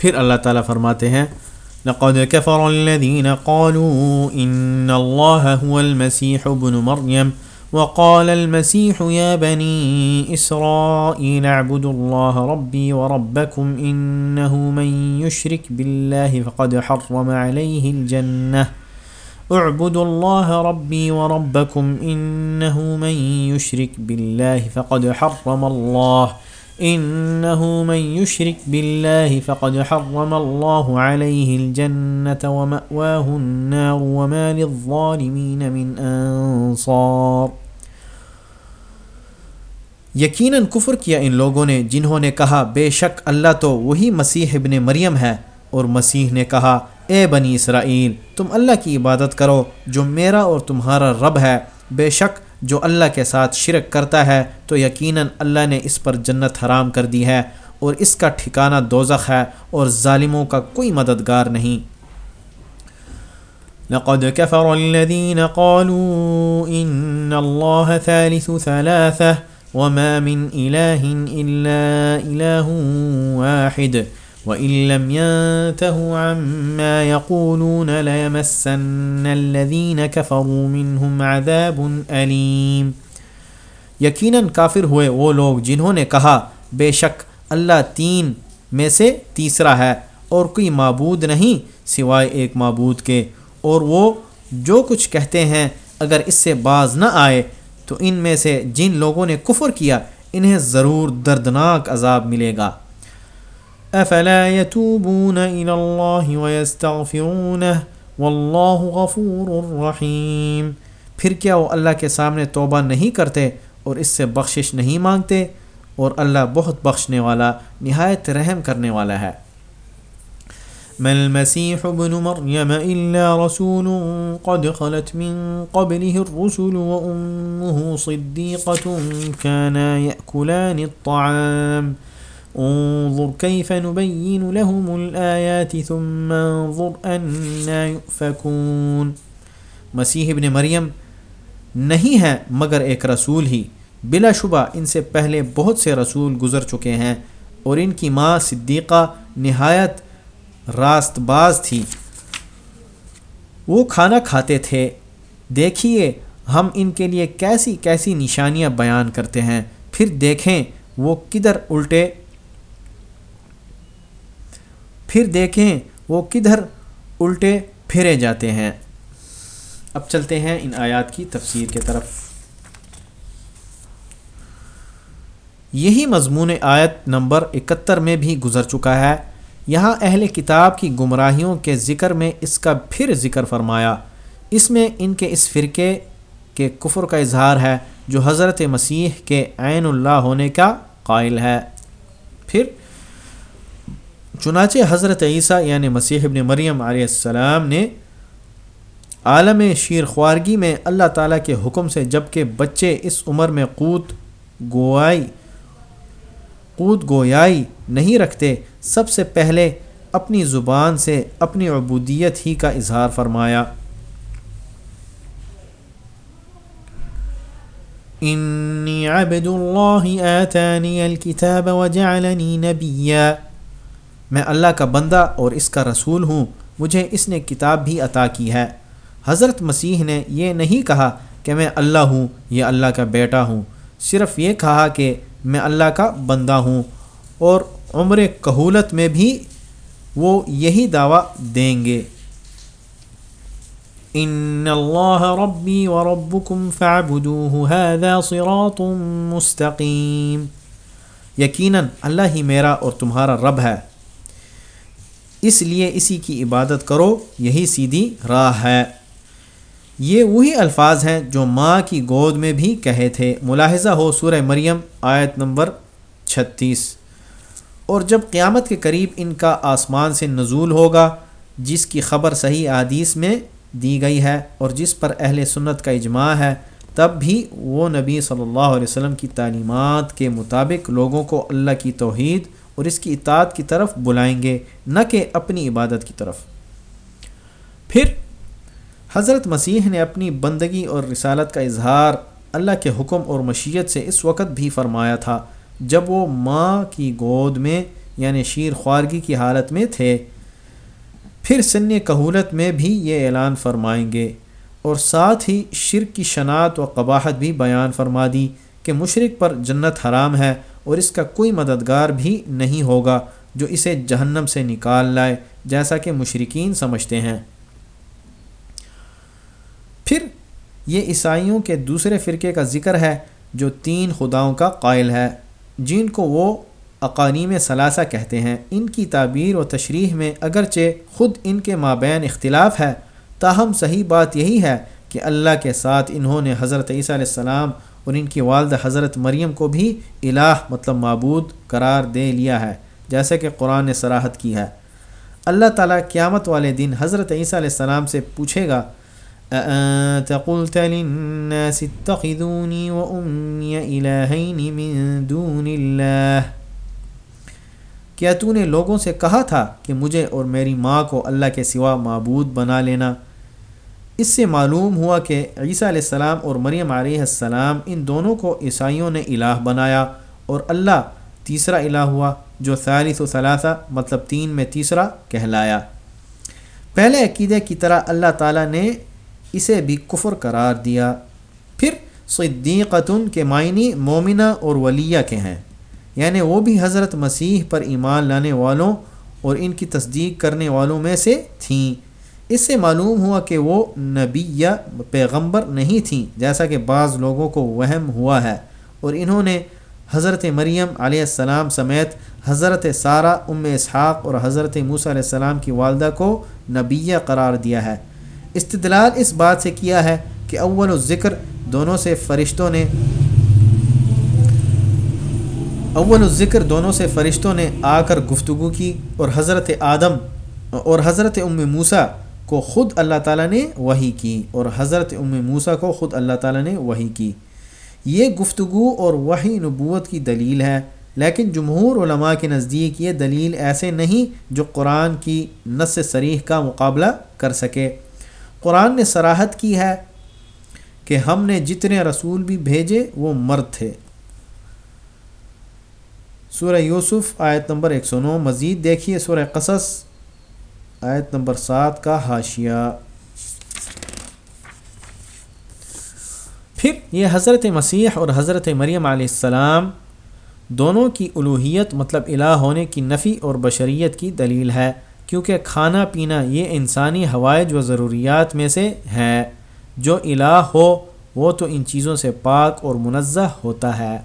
پھر اللہ تعالیٰ فرماتے ہیں، لقد كفر الذين قالوا إن الله هو المسيح ابن مريم وقال المسيح يا بني إسرائيل اعبدوا الله ربي وربكم إنه من يشرك بالله فقد حرم عليه الجنة اعبدوا الله ربي وربكم إنه من يشرك بالله فقد حرم الله انه من يشرك بالله فقد حرم الله عليه الجنه ومأواه النار وما للظالمين من انصار یقیناً کفر کیا ان لوگوں نے جنہوں نے کہا، بے شک اللہ تو وہی مسیح ابن مریم ہے۔ اور مسیح نے کہا، اے بنی اسرائیل، تم اللہ کی عبادت کرو، جو میرا اور تمہارا رب ہے۔ بے شک جو اللہ کے ساتھ شرک کرتا ہے، تو یقیناً اللہ نے اس پر جنت حرام کر دی ہے اور اس کا ٹھکانہ دوزخ ہے اور ظالموں کا کوئی مددگار نہیں۔ لقد كفر الذين قالوا إن الله ثالث ثلاثة وما من إله إلا إله واحد. وَإِن لَّمْ يَنْتَهُوا عَمَّا يَقُولُونَ لَيَمَسَّنَّ الَّذِينَ كَفَرُوا مِنْهُمْ عَذَابٌ أَلِيمٌ۔ یقیناً کافر ہوئے وہ لوگ جنہوں نے کہا، بے شک اللہ تین میں سے تیسرا ہے اور کوئی معبود نہیں سوائے ایک معبود کے۔ اور وہ جو کچھ کہتے ہیں، اگر اس سے باز نہ آئے تو ان میں سے جن لوگوں نے کفر کیا، انہیں ضرور دردناک عذاب ملے گا۔ افلا يتوبون الى الله ويستغفرونه والله غفور رحيم. پھر کیا وہ اللہ کے سامنے توبہ نہیں کرتے اور اس سے بخشش نہیں مانگتے اور اللہ بہت بخشنے والا، نہایت رحم کرنے والا ہے۔ ما المسيح ابن مريم إلا رسول قد خلت من قبله الرسل وأمه صديقة كانا يأكلان الطعام۔ انظر كيف نبين لهم الآيات ثم انظر أنا يؤفكون۔ مسیح ابن مریم نہیں ہے مگر ایک رسول ہی۔ بلا شبہ ان سے پہلے بہت سے رسول گزر چکے ہیں اور ان کی ماں صدیقہ نہایت راست باز تھی۔ وہ کھانا کھاتے تھے۔ دیکھیے ہم ان کے لیے کیسی کیسی نشانیاں بیان کرتے ہیں۔ پھر دیکھیں وہ کدھر الٹے۔ پھر دیکھیں وہ کدھر الٹے پھرے جاتے ہیں۔ اب چلتے ہیں ان آیات کی تفسیر کے طرف۔ یہی مضمون آیت نمبر اکہتر میں بھی گزر چکا ہے۔ یہاں اہل کتاب کی گمراہیوں کے ذکر میں اس کا پھر ذکر فرمایا۔ اس میں ان کے اس فرقے کے کفر کا اظہار ہے جو حضرت مسیح کے عین اللہ ہونے کا قائل ہے۔ پھر چنانچہ حضرت عیسیٰ یعنی مسیح ابن مریم علیہ السلام نے عالم شیر خوارگی میں اللہ تعالیٰ کے حکم سے جبکہ بچے اس عمر میں قوت گوئی قوت گویائی نہیں رکھتے، سب سے پہلے اپنی زبان سے اپنی عبودیت ہی کا اظہار فرمایا۔ انی عبد اللہ آتانی الكتاب وجعلنی نبیہ میں اللہ کا بندہ اور اس کا رسول ہوں، مجھے اس نے کتاب بھی عطا کی ہے۔ حضرت مسیح نے یہ نہیں کہا کہ میں اللہ ہوں یا اللہ کا بیٹا ہوں، صرف یہ کہا کہ میں اللہ کا بندہ ہوں اور عمر کہولت میں بھی وہ یہی دعویٰ دیں گے۔ ان اللہ ربی و ربکم هذا صراط مستقیم۔ یقیناً اللہ ہی میرا اور تمہارا رب ہے۔ اس لیے اسی کی عبادت کرو، یہی سیدھی راہ ہے۔ یہ وہی الفاظ ہیں جو ماں کی گود میں بھی کہے تھے۔ ملاحظہ ہو سورہ مریم، آیت نمبر چھتیس۔ اور جب قیامت کے قریب ان کا آسمان سے نزول ہوگا، جس کی خبر صحیح عادیث میں دی گئی ہے اور جس پر اہل سنت کا اجماع ہے، تب بھی وہ نبی صلی اللہ علیہ وسلم کی تعلیمات کے مطابق لوگوں کو اللہ کی توحید اور اس کی اطاعت کی طرف بلائیں گے، نہ کہ اپنی عبادت کی طرف۔ پھر حضرت مسیح نے اپنی بندگی اور رسالت کا اظہار اللہ کے حکم اور مشیت سے اس وقت بھی فرمایا تھا، جب وہ ماں کی گود میں یعنی شیر خوارگی کی حالت میں تھے۔ پھر سن کہولت میں بھی یہ اعلان فرمائیں گے۔ اور ساتھ ہی شرک کی شناعت و قباحت بھی بیان فرما دی کہ مشرق پر جنت حرام ہے۔ اور اس کا کوئی مددگار بھی نہیں ہوگا جو اسے جہنم سے نکال لائے، جیسا کہ مشرقین سمجھتے ہیں۔ پھر یہ عیسائیوں کے دوسرے فرقے کا ذکر ہے جو تین خداؤں کا قائل ہے، جن کو وہ اقانیم ثلاثہ کہتے ہیں۔ ان کی تعبیر و تشریح میں اگرچہ خود ان کے مابین اختلاف ہے، تاہم صحیح بات یہی ہے کہ اللہ کے ساتھ انہوں نے حضرت عیسیٰ علیہ السلام اور ان کی والدہ حضرت مریم کو بھی الہ مطلب معبود قرار دے لیا ہے، جیسے کہ قرآن نے سراحت کی ہے۔ اللہ تعالیٰ قیامت والے دن حضرت عیسیٰ علیہ السلام سے پوچھے گا قلت للناس اتخذوني إلهين من دون الله۔ کیا تو نے لوگوں سے کہا تھا کہ مجھے اور میری ماں کو اللہ کے سوا معبود بنا لینا؟ اس سے معلوم ہوا کہ عیسیٰ علیہ السلام اور مریم علیہ السلام ان دونوں کو عیسائیوں نے الہ بنایا اور اللہ تیسرا الہ ہوا جو ثالث و ثلاثہ مطلب تین میں تیسرا کہلایا۔ پہلے عقیدے کی طرح اللہ تعالیٰ نے اسے بھی کفر قرار دیا۔ پھر صدیقتن کے معنی مومنہ اور ولیہ کے ہیں۔ یعنی وہ بھی حضرت مسیح پر ایمان لانے والوں اور ان کی تصدیق کرنے والوں میں سے تھیں۔ اس سے معلوم ہوا کہ وہ نبی یا پیغمبر نہیں تھیں، جیسا کہ بعض لوگوں کو وہم ہوا ہے۔ اور انہوں نے حضرت مریم علیہ السلام سمیت حضرت سارہ، ام اسحاق اور حضرت موسیٰ علیہ السلام کی والدہ کو نبیہ قرار دیا ہے۔ استدلال اس بات سے کیا ہے کہ اول و ذکر دونوں سے فرشتوں نے، اول ذکر دونوں سے فرشتوں نے آ کر گفتگو کی، اور حضرت آدم اور حضرت ام موسا کو خود اللہ تعالیٰ نے وہی کی اور حضرت ام موسا کو خود اللہ تعالیٰ نے وہی کی۔ یہ گفتگو اور وہی نبوت کی دلیل ہے، لیکن جمہور علماء کے نزدیک یہ دلیل ایسے نہیں جو قرآن کی نس سریح کا مقابلہ کر سکے۔ قرآن نے سراحت کی ہے کہ ہم نے جتنے رسول بھی بھیجے وہ مرد تھے۔ سورہ یوسف آیت نمبر ایک سو نو، مزید دیکھیے سورہ قصص۔ آیت نمبر سات کا حاشیہ۔ پھر یہ حضرت مسیح اور حضرت مریم علیہ السلام دونوں کی الوحیت مطلب الہ ہونے کی نفی اور بشریت کی دلیل ہے، کیونکہ کھانا پینا یہ انسانی ہوائج و ضروریات میں سے ہے۔ جو الہ ہو، وہ تو ان چیزوں سے پاک اور منزہ ہوتا ہے۔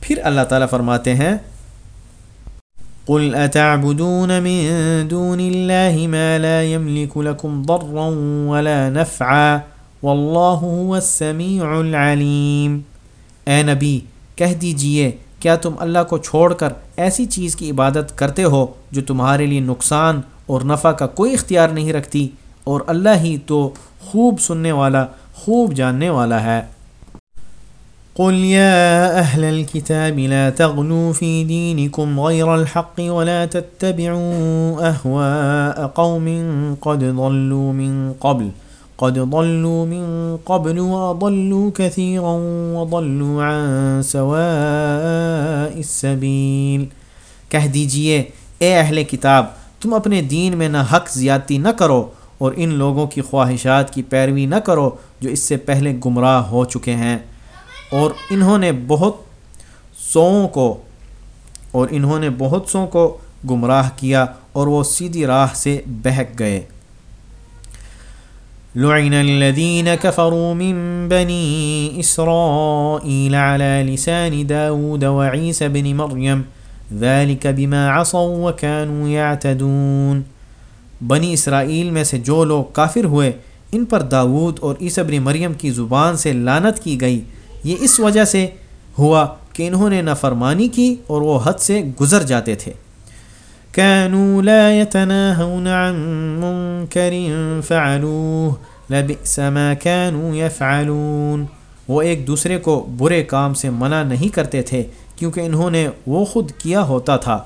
پھر اللہ تعالیٰ فرماتے ہیں قل اتعبدون من دون الله ما لا يملك لكم ضرا ولا نفعا والله هو السميع العليم۔ اے نبی، کہہ دیجیے، کیا تم اللہ کو چھوڑ کر ایسی چیز کی عبادت کرتے ہو جو تمہارے لیے نقصان اور نفع کا کوئی اختیار نہیں رکھتی؟ اور اللہ ہی تو خوب سننے والا، خوب جاننے والا ہے۔ قل يا أهل الكتاب لا تغلوا في دينكم غير الحق ولا تتبعوا أهواء قوم قد ضلوا من قبل قد ضلوا من قبل وضلوا كثيرا وضلوا عن سواء السبيل کہہ دیجیے، اے اہل کتاب، تم اپنے دین میں نہ حق زیادتی نہ کرو اور ان لوگوں کی خواہشات کی پیروی نہ کرو جو اس سے پہلے گمراہ ہو چکے ہیں۔ اور انہوں نے بہت سوؤں کو اور انہوں نے بہت سو کو گمراہ کیا اور وہ سیدھی راہ سے بہک گئے۔ لعن الذين كفروا من بني إسرائيل على لسان داود وعيسى بن مريم ذلك بما عصوا وكانوا يعتدون بنی اسرائیل میں سے جو لوگ کافر ہوئے، ان پر داود اور عیسی بن مریم کی زبان سے لانت کی گئی۔ یہ اس وجہ سے ہوا کہ انہوں نے نافرمانی کی اور وہ حد سے گزر جاتے تھے۔ كانوا لا يتناهون عن منكر فعلوه لبئس ما كانوا يفعلون وہ ایک دوسرے کو برے کام سے منع نہیں کرتے تھے، کیونکہ انہوں نے وہ خود کیا ہوتا تھا،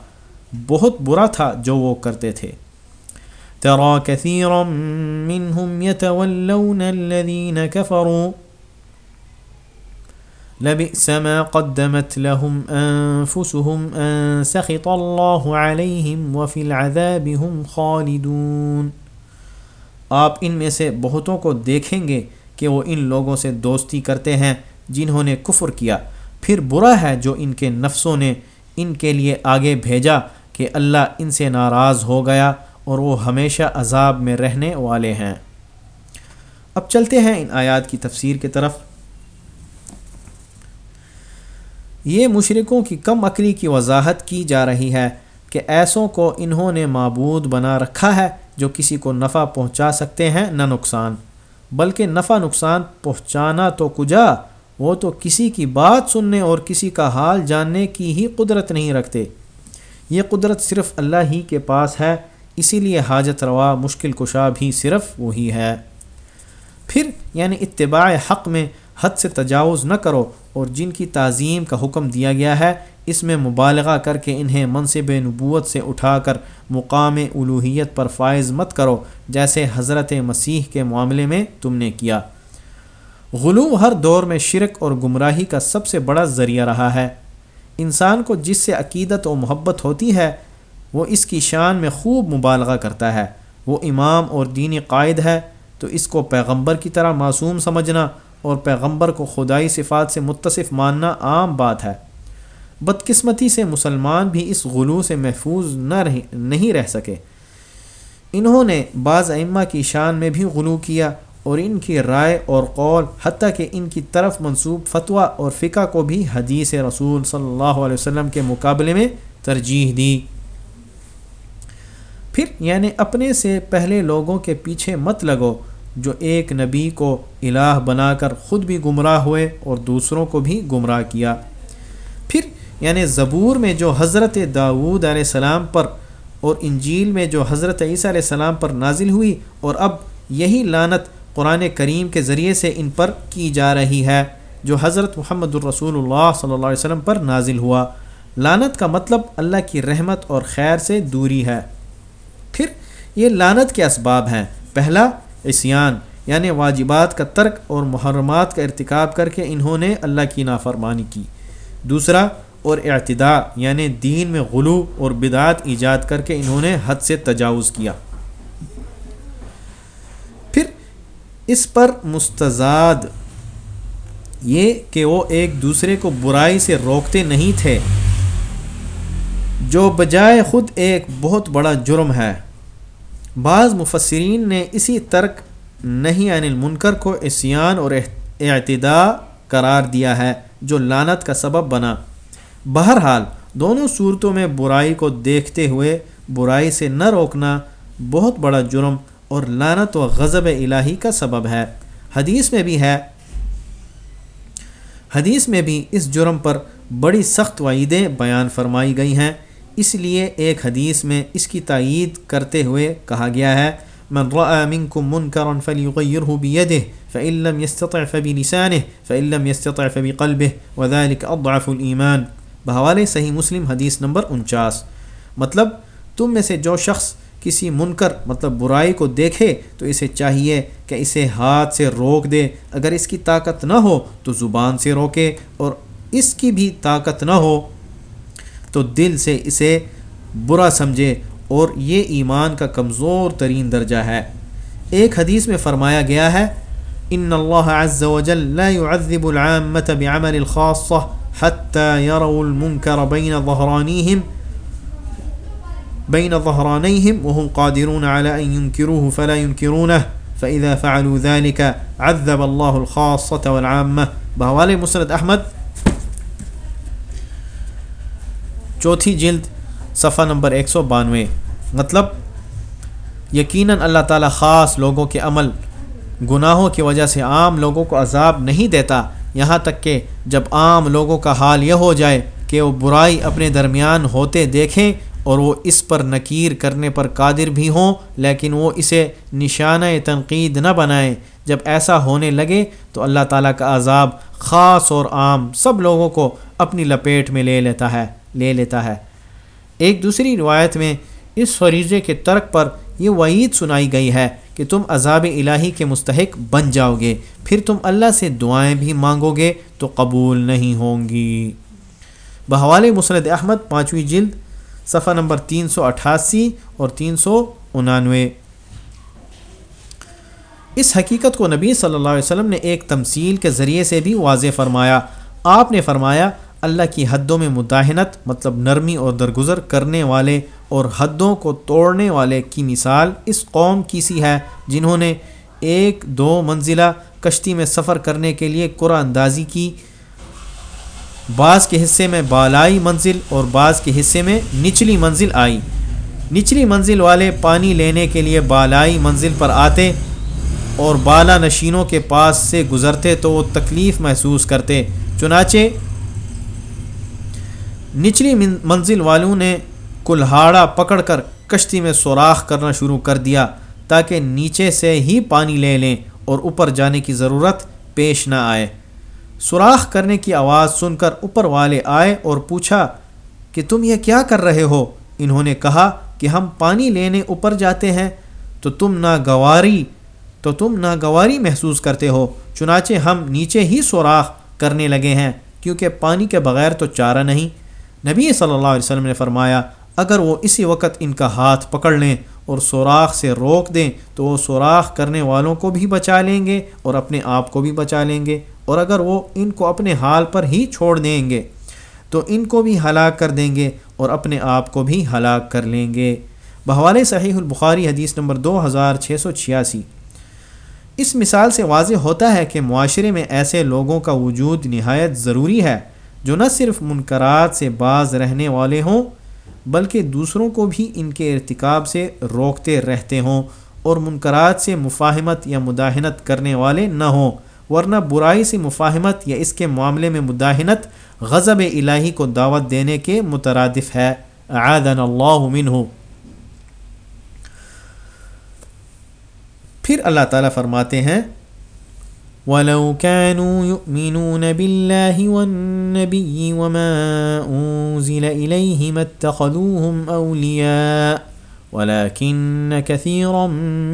بہت برا تھا جو وہ کرتے تھے۔ ترى كثيرا منهم يتولون الذين كفروا لبئس ما قدمت لهم أنفسهم أن سخط الله عليهم وفي العذاب هم خالدون۔ آپ ان میں سے بہتوں کو دیکھیں گے کہ وہ ان لوگوں سے دوستی کرتے ہیں جنہوں نے کفر کیا۔ پھر برا ہے جو ان کے نفسوں نے ان کے لیے آگے بھیجا کہ اللہ ان سے ناراض ہو گیا اور وہ ہمیشہ عذاب میں رہنے والے ہیں۔ اب چلتے ہیں ان آیات کی تفسیر کی طرف۔ یہ مشرقوں کی کم عقلی کی وضاحت کی جا رہی ہے کہ ایسوں کو انہوں نے معبود بنا رکھا ہے جو کسی کو نفع پہنچا سکتے ہیں، نہ نقصان۔ بلکہ نفع نقصان پہنچانا تو کجا، وہ تو کسی کی بات سننے اور کسی کا حال جاننے کی ہی قدرت نہیں رکھتے۔ یہ قدرت صرف اللہ ہی کے پاس ہے، اسی لیے حاجت روا مشکل کشا بھی صرف وہی ہے۔ پھر یعنی اتباع حق میں حد سے تجاوز نہ کرو اور جن کی تعظیم کا حکم دیا گیا ہے، اس میں مبالغہ کر کے انہیں منصب نبوت سے اٹھا کر مقام الوحیت پر فائز مت کرو، جیسے حضرت مسیح کے معاملے میں تم نے کیا۔ غلو ہر دور میں شرک اور گمراہی کا سب سے بڑا ذریعہ رہا ہے۔ انسان کو جس سے عقیدت و محبت ہوتی ہے، وہ اس کی شان میں خوب مبالغہ کرتا ہے۔ وہ امام اور دینی قائد ہے، تو اس کو پیغمبر کی طرح معصوم سمجھنا اور پیغمبر کو خدائی صفات سے متصف ماننا عام بات ہے۔ بدقسمتی سے مسلمان بھی اس غلو سے محفوظ نہ رہ، نہیں رہ سکے۔ انہوں نے بعض ائمہ کی شان میں بھی غلو کیا اور ان کی رائے اور قول، حتیٰ کہ ان کی طرف منصوب فتویٰ اور فقہ کو بھی حدیث رسول صلی اللہ علیہ وسلم کے مقابلے میں ترجیح دی۔ پھر یعنی اپنے سے پہلے لوگوں کے پیچھے مت لگو۔ جو ایک نبی کو الہ بنا کر خود بھی گمراہ ہوئے اور دوسروں کو بھی گمراہ کیا۔ پھر یعنی زبور میں جو حضرت داود علیہ السلام پر اور انجیل میں جو حضرت عیسیٰ علیہ السلام پر نازل ہوئی اور اب یہی لانت قرآن کریم کے ذریعے سے ان پر کی جا رہی ہے، جو حضرت محمد الرسول اللہ صلی اللہ علیہ وسلم پر نازل ہوا۔ لانت کا مطلب اللہ کی رحمت اور خیر سے دوری ہے۔ پھر، یہ لانت کے اسباب ہیں۔ پہلا عصیان یعنی واجبات کا ترک اور محرمات کا ارتکاب کر کے انہوں نے اللہ کی نافرمانی کی۔ دوسرا، اور اعتداء یعنی دین میں غلو اور بدعات ایجاد کر کے انہوں نے حد سے تجاوز کیا۔ پھر اس پر مستضاد یہ کہ وہ ایک دوسرے کو برائی سے روکتے نہیں تھے، جو بجائے خود ایک بہت بڑا جرم ہے۔ بعض مفسرین نے اسی ترک نہیں عن المنکر کو اسیان اور اعتداء قرار دیا ہے، جو لانت کا سبب بنا۔ بہرحال، دونوں صورتوں میں برائی کو دیکھتے ہوئے برائی سے نہ روکنا بہت بڑا جرم اور لانت و غضب الہی کا سبب ہے۔ حدیث میں بھی ہے۔ حدیث میں بھی اس جرم پر بڑی سخت وعیدیں بیان فرمائی گئی ہیں۔ اس لیے ایک حدیث میں اس کی تائید کرتے ہوئے کہا گیا ہے، من رأى منكم منكرا فليغيره بيده، فإن لم يستطع فبلسانه، فإن لم يستطع فبقلبه، وذلك أضعف الإيمان. بحوالے صحیح مسلم حدیث نمبر انچاس۔ مطلب تم میں سے جو شخص کسی منکر مطلب برائی کو دیکھے تو اسے چاہیے کہ اسے ہاتھ سے روک دے۔ اگر اس کی طاقت نہ ہو تو زبان سے روکے اور اس کی بھی طاقت نہ ہو تو دل سے اسے برا سمجھے اور یہ ایمان کا کمزور ترین درجہ ہے۔ ایک حدیث میں فرمایا گیا ہے، ان اللہ عز و جل لا يعذب العامة بعمل الخاصة حتى يروا المنكر بين ظهرانيهم بين ظهرانيهم وهم قادرون على أن ينكروه فلا ينكرونه فإذا فعلوا ذلك عذب الله الخاصة والعامة۔ بحوالي مسند أحمد چوتھی جلد صفحہ نمبر ایک سو بانوے۔ مطلب یقیناً اللہ تعالیٰ خاص لوگوں کے عمل، گناہوں کی وجہ سے عام لوگوں کو عذاب نہیں دیتا۔ یہاں تک کہ جب عام لوگوں کا حال یہ ہو جائے کہ وہ برائی اپنے درمیان ہوتے دیکھیں اور وہ اس پر نکیر کرنے پر قادر بھی ہوں، لیکن وہ اسے نشانہ تنقید نہ بنائیں۔ جب ایسا ہونے لگے تو اللہ تعالیٰ کا عذاب خاص اور عام سب لوگوں کو اپنی لپیٹ میں لے لیتا ہے۔ لے لیتا ہے۔ ایک دوسری روایت میں اس فریضے کے ترک پر یہ وعید سنائی گئی ہے کہ تم عذاب الہی کے مستحق بن جاؤ گے، پھر تم اللہ سے دعائیں بھی مانگو گے تو قبول نہیں ہوں گی۔ بحوال مسند احمد، پانچویں جلد، صفحہ نمبر تین سو اٹھاسی اور تین سو انانوے۔ اس حقیقت کو نبی صلی اللہ علیہ وسلم نے ایک تمثیل کے ذریعے سے بھی واضح فرمایا۔ آپ نے فرمایا اللہ کی حدوں میں مداحنت مطلب نرمی اور درگزر کرنے والے اور حدوں کو توڑنے والے کی مثال اس قوم کی سی ہے، جنہوں نے ایک دو منزلہ کشتی میں سفر کرنے کے لیے قرآن اندازی کی۔ بعض کے حصے میں بالائی منزل اور بعض کے حصے میں نچلی منزل آئی۔ نچلی منزل والے پانی لینے کے لیے بالائی منزل پر آتے اور بالا نشینوں کے پاس سے گزرتے تو وہ تکلیف محسوس کرتے۔ چنانچہ نچلی منزل والوں نے کلہاڑا پکڑ کر کشتی میں سوراخ کرنا شروع کر دیا تاکہ نیچے سے ہی پانی لے لیں اور اوپر جانے کی ضرورت پیش نہ آئے۔ سوراخ کرنے کی آواز سن کر اوپر والے آئے اور پوچھا کہ تم یہ کیا کر رہے ہو؟ انہوں نے کہا کہ ہم پانی لینے اوپر جاتے ہیں، تو تم ناگواری تو تم ناگواری محسوس کرتے ہو، چنانچہ ہم نیچے ہی سوراخ کرنے لگے ہیں، کیونکہ پانی کے بغیر تو چارہ نہیں۔ نبی صلی اللہ علیہ وسلم نے فرمایا، اگر وہ اسی وقت ان کا ہاتھ پکڑ لیں اور سوراخ سے روک دیں، تو وہ سوراخ کرنے والوں کو بھی بچا لیں گے اور اپنے آپ کو بھی بچا لیں گے۔ اور اگر وہ ان کو اپنے حال پر ہی چھوڑ دیں گے، تو ان کو بھی ہلاک کر دیں گے اور اپنے آپ کو بھی ہلاک کر لیں گے۔ بحوال صحیح البخاری حدیث نمبر دو ہزار چھ سو چھیاسی۔ اس مثال سے واضح ہوتا ہے کہ معاشرے میں ایسے لوگوں کا وجود نہایت ضروری ہے۔ جو نہ صرف منکرات سے باز رہنے والے ہوں، بلکہ دوسروں کو بھی ان کے ارتکاب سے روکتے رہتے ہوں اور منکرات سے مفاہمت یا مداحنت کرنے والے نہ ہوں، ورنہ برائی سے مفاہمت یا اس کے معاملے میں مداحنت غضب الہی کو دعوت دینے کے مترادف ہے۔ اللہ منہ۔ پھر اللہ تعالیٰ فرماتے ہیں ولو كانوا يؤمنون بالله والنبي وما أنزل إليهم اتخذوهم أولياء ولكن كثيرا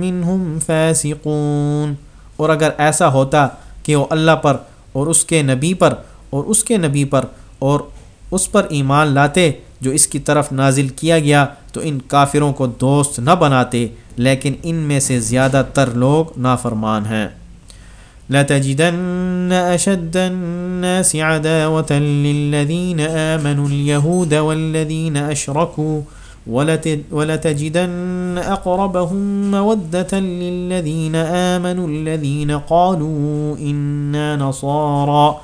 منهم فاسقون۔ اور اگر ایسا ہوتا کہ وہ اللہ پر اور اس کے نبی پر اور اس کے نبی پر اور اس پر ایمان لاتے جو اس کی طرف نازل کیا گیا تو ان کافروں کو دوست نہ بناتے، لیکن ان میں سے زیادہ تر لوگ نافرمان ہیں۔ لتجدن أشد الناس عداوة للذين آمنوا اليهود والذين أشركوا ولتجدن أقربهم مودة للذين آمنوا الذين قالوا إنا نصارى.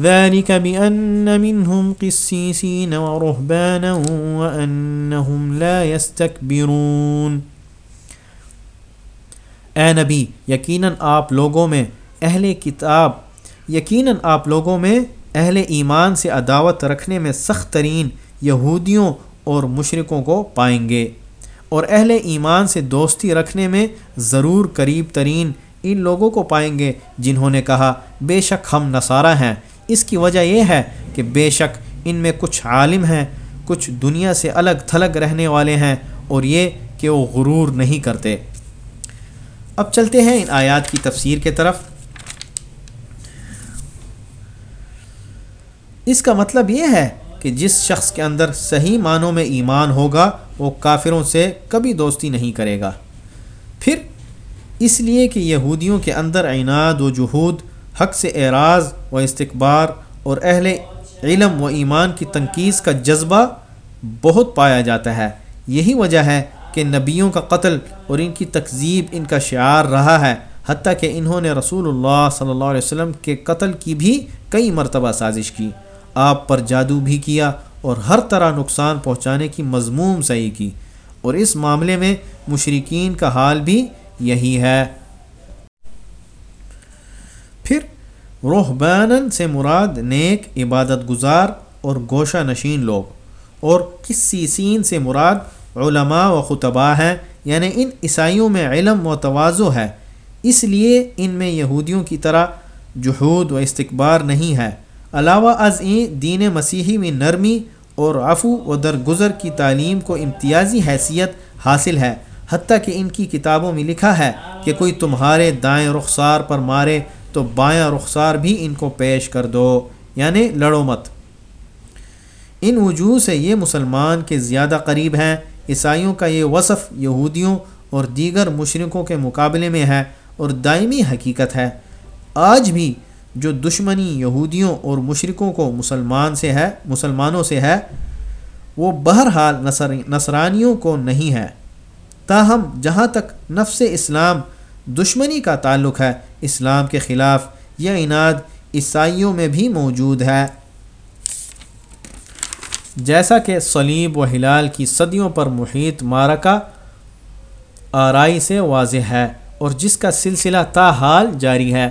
ذلك بأن منهم قسيسين ورهبانا وأنهم لا يستكبرون. اے نبی، یقیناً آپ لوگوں میں اہل کتاب، یقیناً آپ لوگوں میں اہل ایمان سے عداوت رکھنے میں سخت ترین یہودیوں اور مشرقوں کو پائیں گے۔ اور اہل ایمان سے دوستی رکھنے میں ضرور قریب ترین ان لوگوں کو پائیں گے جنہوں نے کہا، بے شک ہم نصارہ ہیں۔ اس کی وجہ یہ ہے کہ بے شک ان میں کچھ عالم ہیں، کچھ دنیا سے الگ تھلگ رہنے والے ہیں اور یہ کہ وہ غرور نہیں کرتے۔ اب چلتے ہیں ان آیات کی تفسیر کے طرف۔ اس کا مطلب یہ ہے کہ جس شخص کے اندر صحیح معنوں میں ایمان ہوگا، وہ کافروں سے کبھی دوستی نہیں کرے گا۔ پھر، اس لیے کہ یہودیوں کے اندر عناد و جہود، حق سے اعراض و استقبار اور اہل علم و ایمان کی تنقید کا جذبہ بہت پایا جاتا ہے۔ یہی وجہ ہے کہ نبیوں کا قتل اور ان کی تقزیب ان کا شعار رہا ہے، حتیٰ کہ انہوں نے رسول اللہ صلی اللہ علیہ وسلم کے قتل کی بھی کئی مرتبہ سازش کی۔ آپ پر جادو بھی کیا اور ہر طرح نقصان پہنچانے کی مضموم صحیح کی۔ اور اس معاملے میں مشرقین کا حال بھی یہی ہے۔ پھر روحبان سے مراد نیک عبادت گزار اور گوشہ نشین لوگ۔ اور کسی سین سے مراد علماء و خطبہ ہیں یعنی ان عیسائیوں میں علم و توازو ہے۔ اس لیے ان میں یہودیوں کی طرح جہود و استقبار نہیں ہے۔ علاوہ از این، دین مسیحی میں نرمی اور عفو و درگزر کی تعلیم کو امتیازی حیثیت حاصل ہے، حتیٰ کہ ان کی کتابوں میں لکھا ہے کہ کوئی تمہارے دائیں رخسار پر مارے تو بایاں رخسار بھی ان کو پیش کر دو یعنی لڑو مت۔ ان وجوہ سے یہ مسلمان کے زیادہ قریب ہیں، عیسائیوں کا یہ وصف یہودیوں اور دیگر مشرقوں کے مقابلے میں ہے اور دائمی حقیقت ہے۔ آج بھی جو دشمنی یہودیوں اور مشرقوں کو مسلمان سے ہے، مسلمانوں سے ہے، وہ بہرحال نصر نصرانیوں کو نہیں ہے۔ تاہم، جہاں تک نفس اسلام دشمنی کا تعلق ہے، اسلام کے خلاف یہ اناد عیسائیوں میں بھی موجود ہے۔ جیسا کہ سلیب و ہلال کی صدیوں پر محیط مارکا آرائی سے واضح ہے اور جس کا سلسلہ تاحال جاری ہے۔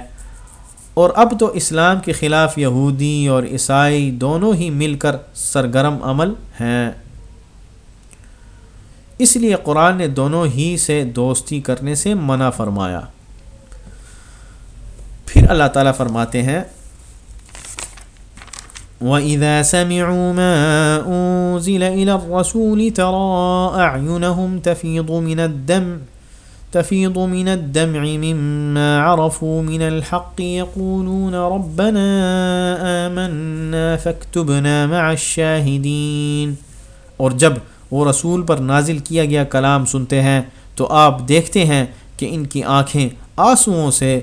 اور اب تو اسلام کے خلاف یہودی اور عیسائی دونوں ہی مل کر سرگرم عمل ہیں۔ اس لیے قرآن نے دونوں ہی سے دوستی کرنے سے منع فرمایا۔ پھر اللہ تعالیٰ فرماتے ہیں، وَإِذَا سَمِعُوا مَا أُنزِلَ إِلَى الرَّسُولِ تَرَى أَعْيُنَهُمْ تَفِيضُ مِنَ الدَّمْعِ تفيض من الدمع مما عرفوا من الحق يقولون ربنا آمنا فاكتبنا مع الشاهدين۔ اور جب وہ رسول پر نازل کیا گیا کلام سنتے ہیں، تو آپ دیکھتے ہیں کہ ان کی آنکھیں آنسوؤں سے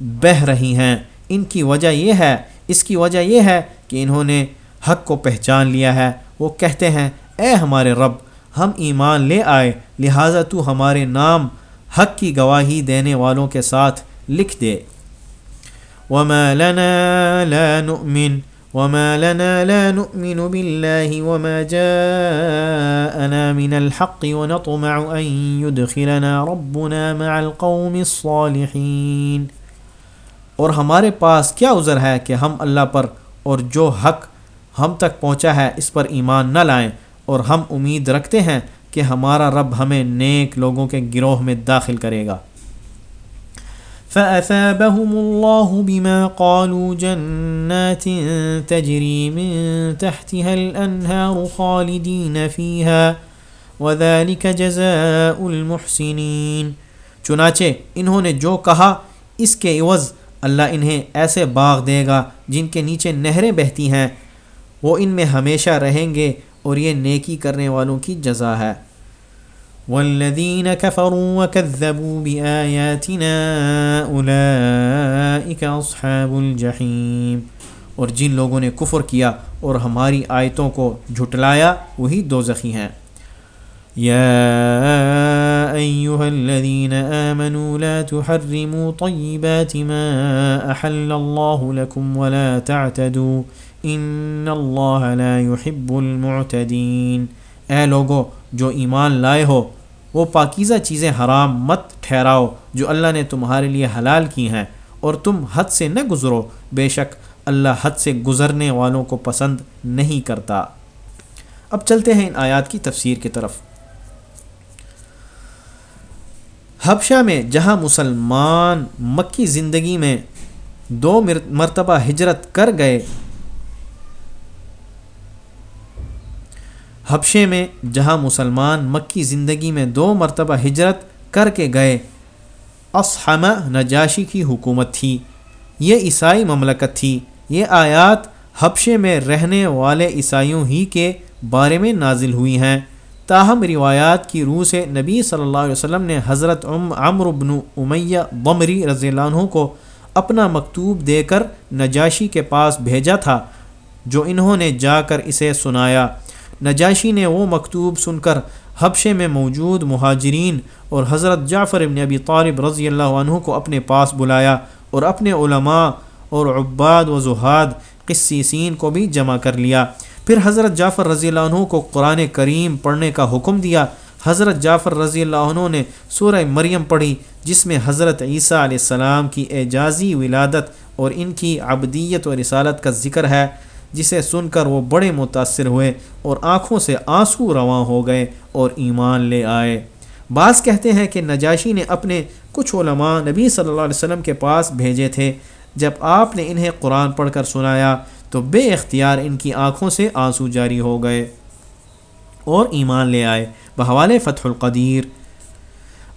بہہ رہی ہیں۔ ان کی وجہ یہ ہے، اس کی وجہ یہ ہے کہ انہوں نے حق کو پہچان لیا ہے۔ وہ کہتے ہیں، اے ہمارے رب ہم ایمان لے آئے، لہٰذا تو ہمارے نام حق کی گواہی دینے والوں کے ساتھ لکھ دے۔ وما لنا لا نؤمن، وما لنا لا نؤمن بالله وما جاءنا من الحق ونطمع أن يدخلنا ربنا مع القوم الصالحين۔ اور ہمارے پاس کیا عذر ہے کہ ہم اللہ پر اور جو حق ہم تک پہنچا ہے، اس پر ایمان نہ لائیں۔ اور ہم امید رکھتے ہیں کہ ہمارا رب ہمیں نیک لوگوں کے گروہ میں داخل کرے گا۔ فأثابهم الله بما قالوا جنات تجري من تحتها الأنهار خالدين فيها وذلك جزاء المحسنين۔ چنانچہ انہوں نے جو کہا، اس کے عوض اللہ انہیں ایسے باغ دے گا جن کے نیچے نہریں بہتی ہیں۔ وہ ان میں ہمیشہ رہیں گے اور یہ نیکی کرنے والوں کی جزا ہے۔ والذین كفروا وكذبوا بآیاتنا اولئیک اصحاب الجحیم اور جن لوگوں نے کفر کیا اور ہماری آیتوں کو جھٹلایا، وہی دوزخی ہیں۔ يا أيها الذين آمنوا لا تحرموا طيبات ما أحل الله لكم ولا تعتدوا۔ ان اللہ لا يحب المعتدین اے لوگو، جو ایمان لائے ہو، وہ پاکیزہ چیزیں حرام مت ٹھہراؤ جو اللہ نے تمہارے لیے حلال کی ہیں، اور تم حد سے نہ گزرو۔ بے شک، اللہ حد سے گزرنے والوں کو پسند نہیں کرتا۔ اب چلتے ہیں ان آیات کی تفسیر کی طرف۔ حبشہ میں جہاں مسلمان مکی زندگی میں دو مرتبہ ہجرت کر گئے حبشے میں، جہاں مسلمان مکی زندگی میں دو مرتبہ ہجرت کر کے گئے، اصحمہ نجاشی کی حکومت تھی۔ یہ عیسائی مملکت تھی۔ یہ آیات حبشے میں رہنے والے عیسائیوں ہی کے بارے میں نازل ہوئی ہیں۔ تاہم، روایات کی روح سے نبی صلی اللہ علیہ وسلم نے حضرت ام عمر بن امیہ بمری رضی اللہ عنہ کو اپنا مکتوب دے کر نجاشی کے پاس بھیجا تھا، جو انہوں نے جا کر اسے سنایا۔ نجاشی نے وہ مکتوب سن کر حبشے میں موجود مہاجرین اور حضرت جعفر ابن ابی طالب رضی اللہ عنہ کو اپنے پاس بلایا اور اپنے علماء اور عباد و زہاد قصیسین کو بھی جمع کر لیا۔ پھر حضرت جعفر رضی اللہ عنہ کو قرآن کریم پڑھنے کا حکم دیا۔ حضرت جعفر رضی اللہ عنہ نے سورہ مریم پڑھی، جس میں حضرت عیسیٰ علیہ السلام کی اعجازی ولادت اور ان کی عبدیت و رسالت کا ذکر ہے۔ جسے سن کر وہ بڑے متاثر ہوئے اور آنکھوں سے آنسو رواں ہو گئے اور ایمان لے آئے۔ بعض کہتے ہیں کہ نجاشی نے اپنے کچھ علماء نبی صلی اللہ علیہ وسلم کے پاس بھیجے تھے۔ جب آپ نے انہیں قرآن پڑھ کر سنایا تو بے اختیار ان کی آنکھوں سے آنسو جاری ہو گئے اور ایمان لے آئے۔ بحوالے فتح القدیر۔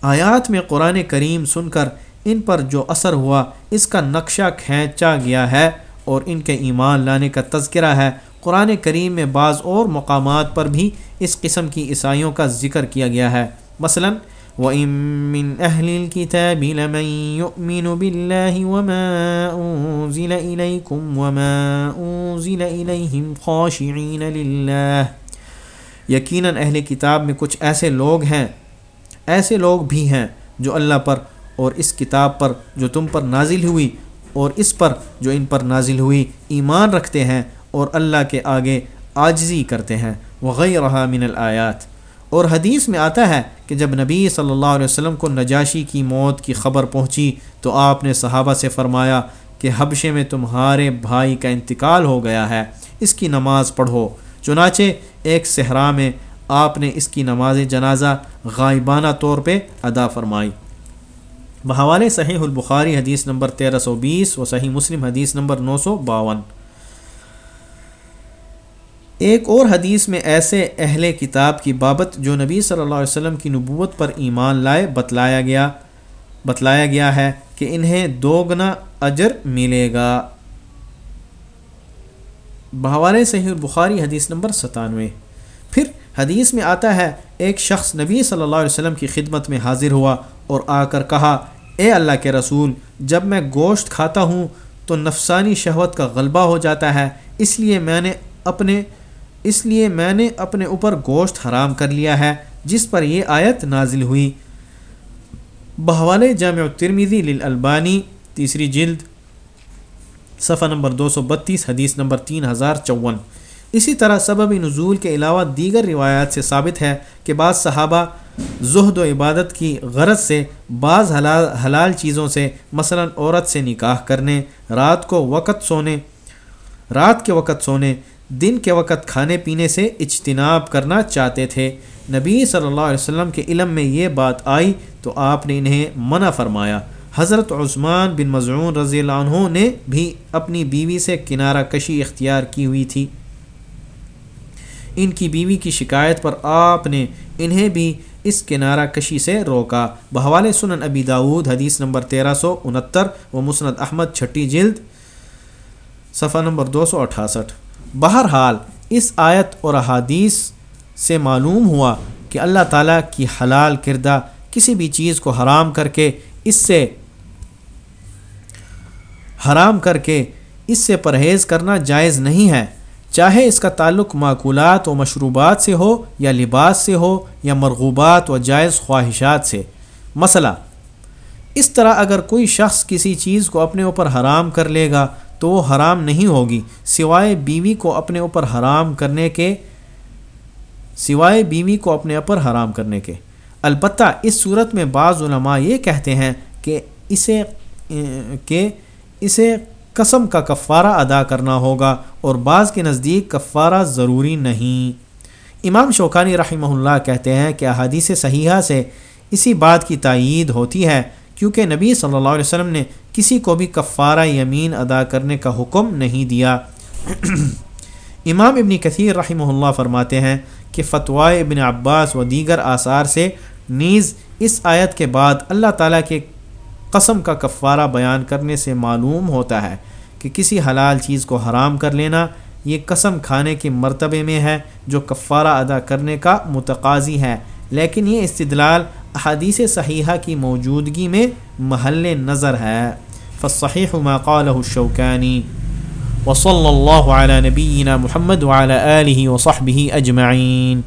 آیات میں قرآن کریم سن کر ان پر جو اثر ہوا اس کا نقشہ کھینچا گیا ہے۔ اور ان کے ایمان لانے کا تذکرہ ہے۔ قرآن کریم میں بعض اور مقامات پر بھی اس قسم کی عیسائیوں کا ذکر کیا گیا ہے۔ مثلا، وَإِن مِّنْ أَهْلِ الْكِتَابِ لَمَن يُؤْمِنُ بِاللَّهِ وَمَا أُنزِلَ إِلَيْكُمْ وَمَا أُنزِلَ إِلَيْهِمْ خَاشِعِينَ لِلَّهِ۔ یقیناً اہل کتاب میں کچھ ایسے لوگ ہیں، ایسے لوگ بھی ہیں جو اللہ پر اور اس کتاب پر جو تم پر نازل ہوئی اور اس پر جو ان پر نازل ہوئی ایمان رکھتے ہیں اور اللہ کے آگے آجزی کرتے ہیں۔ وغیرہ من الآیات۔ اور حدیث میں آتا ہے کہ جب نبی صلی اللہ علیہ وسلم کو نجاشی کی موت کی خبر پہنچی تو آپ نے صحابہ سے فرمایا کہ حبشے میں تمہارے بھائی کا انتقال ہو گیا ہے، اس کی نماز پڑھو۔ چنانچہ ایک صحرا میں آپ نے اس کی نماز جنازہ غائبانہ طور پہ ادا فرمائی۔ بحوالے صحیح البخاری حدیث نمبر تیرہ سو بیس و صحیح مسلم حدیث نمبر نو سو باون۔ ایک اور حدیث میں ایسے اہل کتاب کی بابت جو نبی صلی اللہ علیہ وسلم کی نبوت پر ایمان لائے، بتلایا گیا بتلایا گیا ہے کہ انہیں دو گنا اجر ملے گا۔ بحوالے صحیح البخاری حدیث نمبر ستانوے۔ حدیث میں آتا ہے، ایک شخص نبی صلی اللہ علیہ وسلم کی خدمت میں حاضر ہوا اور آ کر کہا، اے اللہ کے رسول، جب میں گوشت کھاتا ہوں تو نفسانی شہوت کا غلبہ ہو جاتا ہے، اس لیے میں نے اپنے، اس لیے میں نے اپنے اوپر گوشت حرام کر لیا ہے، جس پر یہ آیت نازل ہوئی۔ بحوالے جامع ترمیزی للالبانی، تیسری جلد، صفحہ نمبر دو سو بتیس، حدیث نمبر تین ہزار چون۔ اسی طرح سبب نزول کے علاوہ دیگر روایات سے ثابت ہے کہ بعض صحابہ زہد و عبادت کی غرض سے بعض حلال حلال چیزوں سے، مثلا عورت سے نکاح کرنے، رات کو وقت سونے، رات کے وقت سونے، دن کے وقت کھانے پینے سے اجتناب کرنا چاہتے تھے۔ نبی صلی اللہ علیہ وسلم کے علم میں یہ بات آئی تو آپ نے انہیں منع فرمایا۔ حضرت عثمان بن مضعون رضی اللہ عنہ نے بھی اپنی بیوی سے کنارہ کشی اختیار کی ہوئی تھی۔ ان کی بیوی کی شکایت پر آپ نے انہیں بھی اس کنارہ کشی سے روکا۔ بحوال سنن ابی داود حدیث نمبر تیرہ سو انہتر و مسند احمد، چھٹی جلد، صفحہ نمبر دو سو اٹھاسٹھ۔ بہرحال، اس آیت اور احادیث سے معلوم ہوا کہ اللہ تعالیٰ کی حلال کردہ کسی بھی چیز کو حرام کر کے اس سے حرام کر کے اس سے پرہیز کرنا جائز نہیں ہے۔ چاہے اس کا تعلق معقولات و مشروبات سے ہو یا لباس سے ہو یا مرغوبات و جائز خواہشات سے۔ مسئلہ اس طرح اگر کوئی شخص کسی چیز کو اپنے اوپر حرام کر لے گا تو وہ حرام نہیں ہوگی، سوائے بیوی کو اپنے اوپر حرام کرنے کے، سوائے بیوی کو اپنے اوپر حرام کرنے کے۔ البتہ، اس صورت میں بعض علماء یہ کہتے ہیں کہ اسے کہ اسے قسم کا کفارہ ادا کرنا ہوگا اور بعض کے نزدیک کفارہ ضروری نہیں۔ امام شوکانی رحمہ اللہ کہتے ہیں کہ احادیث صحیحہ سے اسی بات کی تائید ہوتی ہے کیونکہ نبی صلی اللہ علیہ وسلم نے کسی کو بھی کفارہ یمین ادا کرنے کا حکم نہیں دیا۔ امام ابن کثیر رحمہ اللہ فرماتے ہیں کہ فتوائے ابن عباس و دیگر آثار سے نیز اس آیت کے بعد اللہ تعالیٰ کے قسم کا کفارہ بیان کرنے سے معلوم ہوتا ہے کہ کسی حلال چیز کو حرام کر لینا یہ قسم کھانے کے مرتبے میں ہے جو کفارہ ادا کرنے کا متقاضی ہے۔ لیکن یہ استدلال احادیث صحیحہ کی موجودگی میں محل نظر ہے۔ فصحیح ما قاله الشوکانی۔ وصلی اللہ علی نبینا محمد وعلی آلہ وصحبہ اجمعین۔